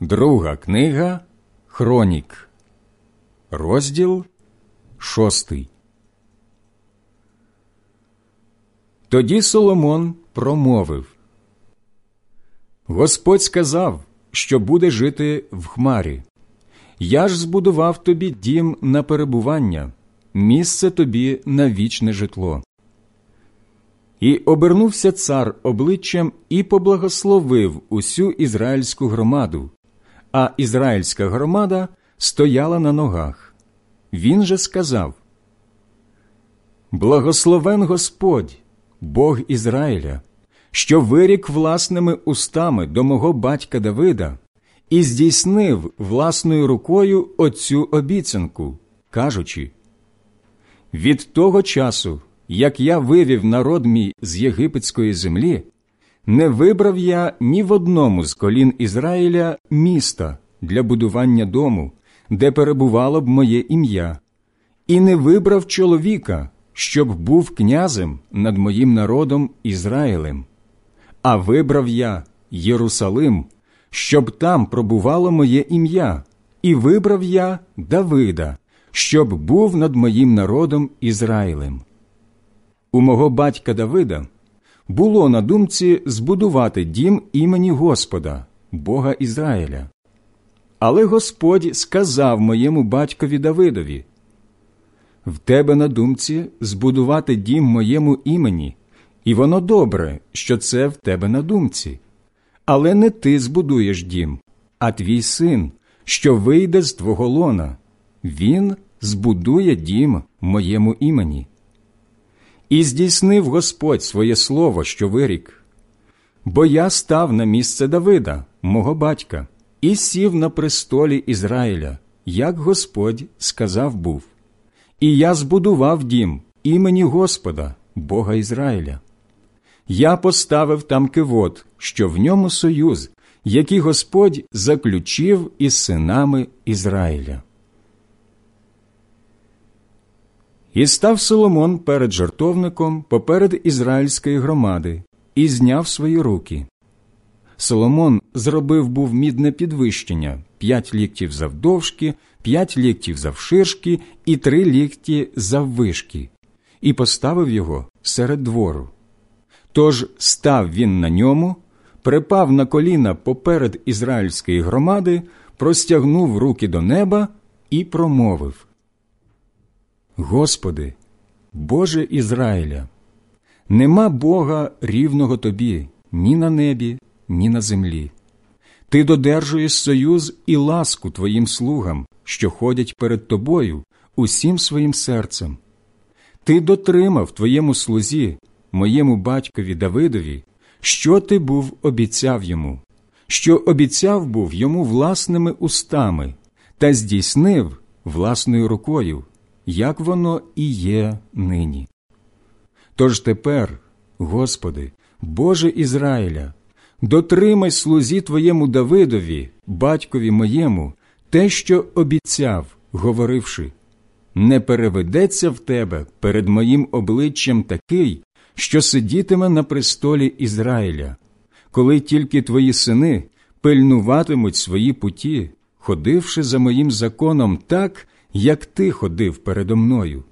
Друга книга Хронік, розділ шостий. Тоді Соломон промовив Господь сказав, що буде жити в хмарі. Я ж збудував тобі дім на перебування, місце тобі на вічне житло. І обернувся цар обличчям і поблагословив усю ізраїльську громаду, а ізраїльська громада стояла на ногах. Він же сказав Благословен Господь, Бог Ізраїля, що вирік власними устами до мого батька Давида і здійснив власною рукою оцю обіцянку, кажучи від того часу, як я вивів народ мій з єгипетської землі, не вибрав я ні в одному з колін Ізраїля міста для будування дому, де перебувало б моє ім'я, і не вибрав чоловіка, щоб був князем над моїм народом Ізраїлем, а вибрав я Єрусалим, щоб там пробувало моє ім'я, і вибрав я Давида, щоб був над моїм народом Ізраїлем. У мого батька Давида було на думці збудувати дім імені Господа, Бога Ізраїля. Але Господь сказав моєму батькові Давидові в тебе на думці збудувати дім моєму імені, і воно добре, що це в тебе на думці. Але не ти збудуєш дім, а твій син, що вийде з твого лона, він збудує дім моєму імені. І здійснив Господь своє слово, що вирік. Бо я став на місце Давида, мого батька, і сів на престолі Ізраїля, як Господь сказав був. І я збудував дім імені Господа, Бога Ізраїля. Я поставив там кивот, що в ньому союз, який Господь заключив із синами Ізраїля. І став Соломон перед жартовником поперед ізраїльської громади і зняв свої руки. Соломон зробив був мідне підвищення п'ять ліктів завдовжки, п'ять ліктів завширшки і три лікті заввишки, і поставив його серед двору. Тож став він на ньому, припав на коліна поперед ізраїльської громади, простягнув руки до неба і промовив Господи, Боже Ізраїля, нема Бога рівного тобі ні на небі, ні на землі. Ти додержуєш союз і ласку твоїм слугам, що ходять перед тобою усім своїм серцем. Ти дотримав твоєму слузі, моєму батькові Давидові, що ти був обіцяв йому, що обіцяв був йому власними устами та здійснив власною рукою як воно і є нині. Тож тепер, Господи, Боже Ізраїля, дотримай слузі Твоєму Давидові, батькові моєму, те, що обіцяв, говоривши, не переведеться в тебе перед моїм обличчям такий, що сидітиме на престолі Ізраїля, коли тільки твої сини пильнуватимуть свої путі, ходивши за моїм законом так, як ти ходив передо мною.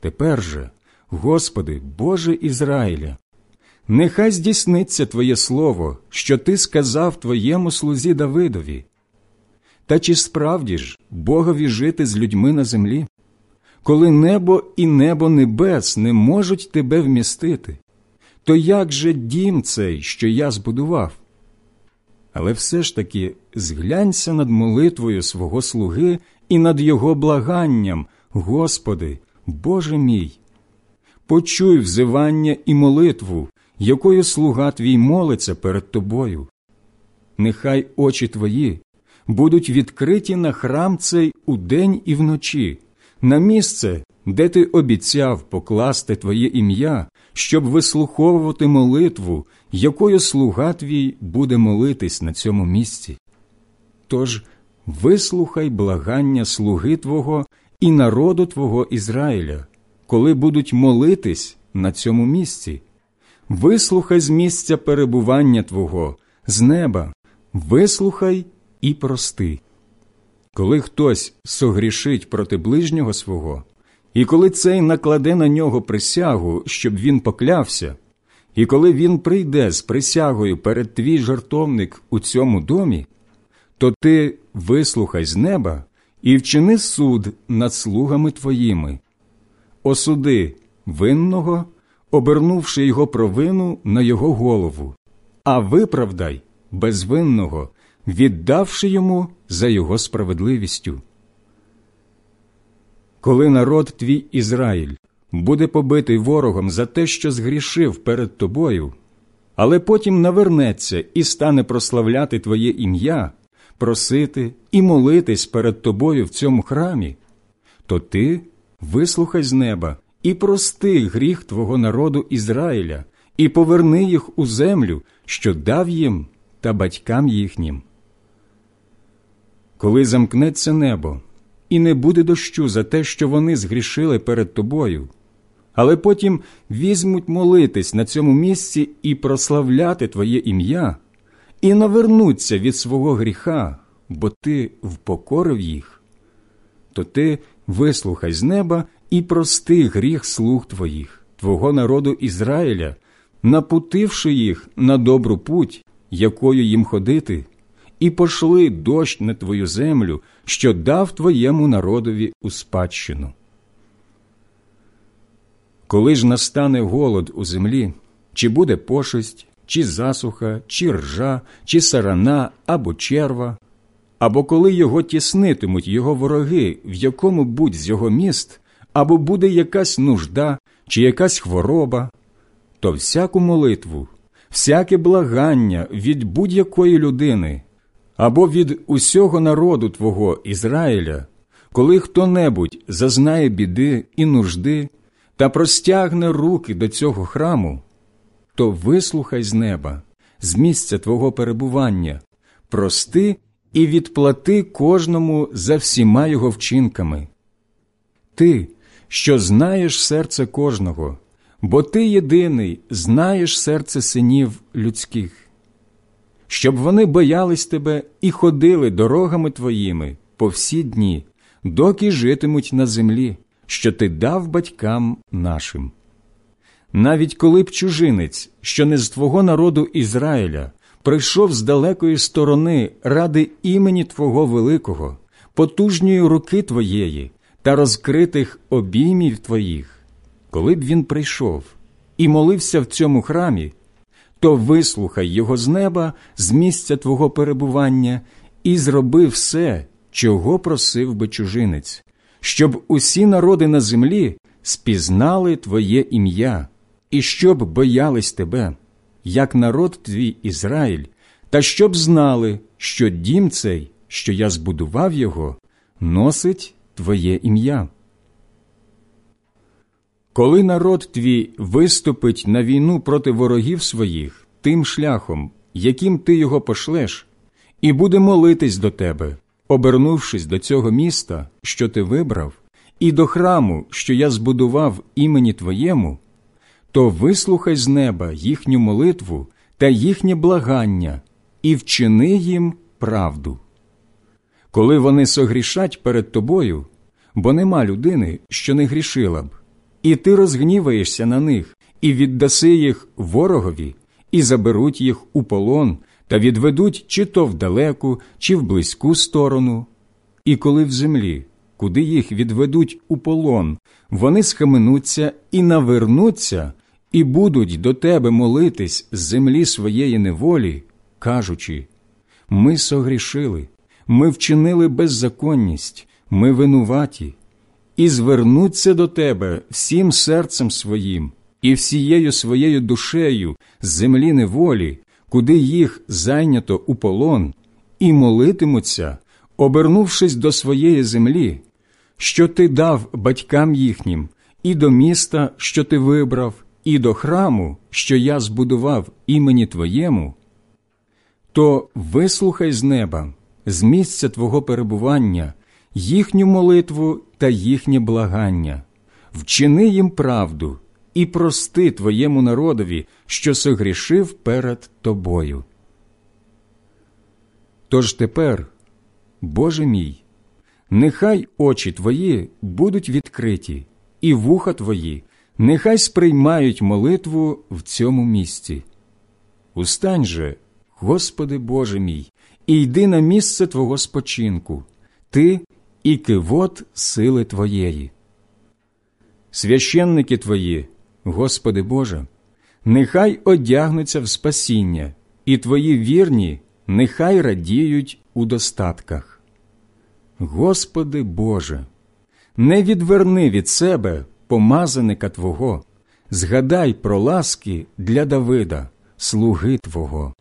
Тепер же, Господи, Боже Ізраїля, нехай здійсниться Твоє Слово, що Ти сказав Твоєму слузі Давидові. Та чи справді ж Богові жити з людьми на землі, коли небо і небо небес не можуть тебе вмістити, то як же дім цей, що я збудував? Але все ж таки зглянься над молитвою свого слуги і над його благанням, Господи, Боже мій. Почуй взивання і молитву, якою слуга твій молиться перед тобою. Нехай очі твої будуть відкриті на храм цей удень і вночі, на місце, де ти обіцяв покласти Твоє ім'я, щоб вислуховувати молитву, якою слуга твій буде молитись на цьому місці. Тож вислухай благання слуги Твого і народу Твого Ізраїля, коли будуть молитись на цьому місці. Вислухай з місця перебування Твого, з неба, вислухай і прости. Коли хтось согрішить проти ближнього свого, і коли цей накладе на нього присягу, щоб він поклявся, і коли він прийде з присягою перед твій жартовник у цьому домі, то ти вислухай з неба і вчини суд над слугами твоїми, осуди винного, обернувши його провину на його голову, а виправдай безвинного, віддавши йому за його справедливістю. Коли народ твій Ізраїль буде побитий ворогом за те, що згрішив перед тобою, але потім навернеться і стане прославляти Твоє ім'я, просити і молитись перед тобою в цьому храмі, то ти вислухай з неба і прости гріх Твого народу Ізраїля, і поверни їх у землю, що дав їм та батькам їхнім. Коли замкнеться небо, і не буде дощу за те, що вони згрішили перед тобою, але потім візьмуть молитись на цьому місці і прославляти Твоє ім'я, і навернуться від свого гріха, бо ти впокорив їх, то ти вислухай з неба і прости гріх слуг твоїх, Твого народу Ізраїля, напутивши їх на добру путь, якою їм ходити, і пошли дощ на твою землю, що дав твоєму народові у спадщину. Коли ж настане голод у землі, чи буде пошесть, чи засуха, чи ржа, чи сарана або черва, або коли його тіснитимуть його вороги в якому будь з його міст, або буде якась нужда, чи якась хвороба, то всяку молитву, всяке благання від будь-якої людини або від усього народу Твого Ізраїля, коли хто небудь зазнає біди і нужди та простягне руки до цього храму, то вислухай з неба, з місця Твого перебування, прости і відплати кожному за всіма його вчинками. Ти, що знаєш серце кожного, бо ти єдиний знаєш серце синів людських, щоб вони боялись тебе і ходили дорогами твоїми по всі дні, доки житимуть на землі, що ти дав батькам нашим. Навіть коли б чужинець, що не з твого народу Ізраїля, прийшов з далекої сторони ради імені Твого великого, потужньої руки Твоєї та розкритих обіймів Твоїх, коли б він прийшов і молився в цьому храмі, то вислухай його з неба, з місця Твого перебування, і зроби все, чого просив би чужинець, щоб усі народи на землі спізнали Твоє ім'я, і щоб боялись Тебе як народ твій Ізраїль, та щоб знали, що дім цей, що я збудував його, носить Твоє ім'я. Коли народ твій виступить на війну проти ворогів своїх тим шляхом, яким ти його пошлеш, і буде молитись до тебе, обернувшись до цього міста, що ти вибрав, і до храму, що я збудував імені Твоєму, то вислухай з неба їхню молитву та їхнє благання і вчини їм правду. Коли вони согрішать перед тобою, бо нема людини, що не грішила б, і ти розгніваєшся на них, і віддаси їх ворогові, і заберуть їх у полон та відведуть чи то в далеку, чи в близьку сторону, і коли в землі, куди їх відведуть у полон, вони схаменуться і навернуться і будуть до тебе молитись з землі своєї неволі, кажучи ми согрішили, ми вчинили беззаконність, ми винуваті, і звернуться до тебе всім серцем своїм і всією своєю душею з землі неволі, куди їх зайнято у полон, і молитимуться, обернувшись до своєї землі, що ти дав батькам їхнім, і до міста, що ти вибрав і до храму, що я збудував імені Твоєму, то вислухай з неба, з місця Твого перебування, їхню молитву та їхнє благання, вчини їм правду і прости Твоєму народові, що согрішив перед Тобою. Тож тепер, Боже мій, нехай очі твої будуть відкриті, і вуха твої, нехай сприймають молитву в цьому місці. Устань же, Господи Боже мій, і йди на місце Твого спочинку, Ти і кивот сили Твоєї. Священники Твої, Господи Боже, нехай одягнуться в спасіння, і Твої вірні нехай радіють у достатках. Господи Боже, не відверни від себе помазаника Твого, згадай про ласки для Давида, слуги Твого.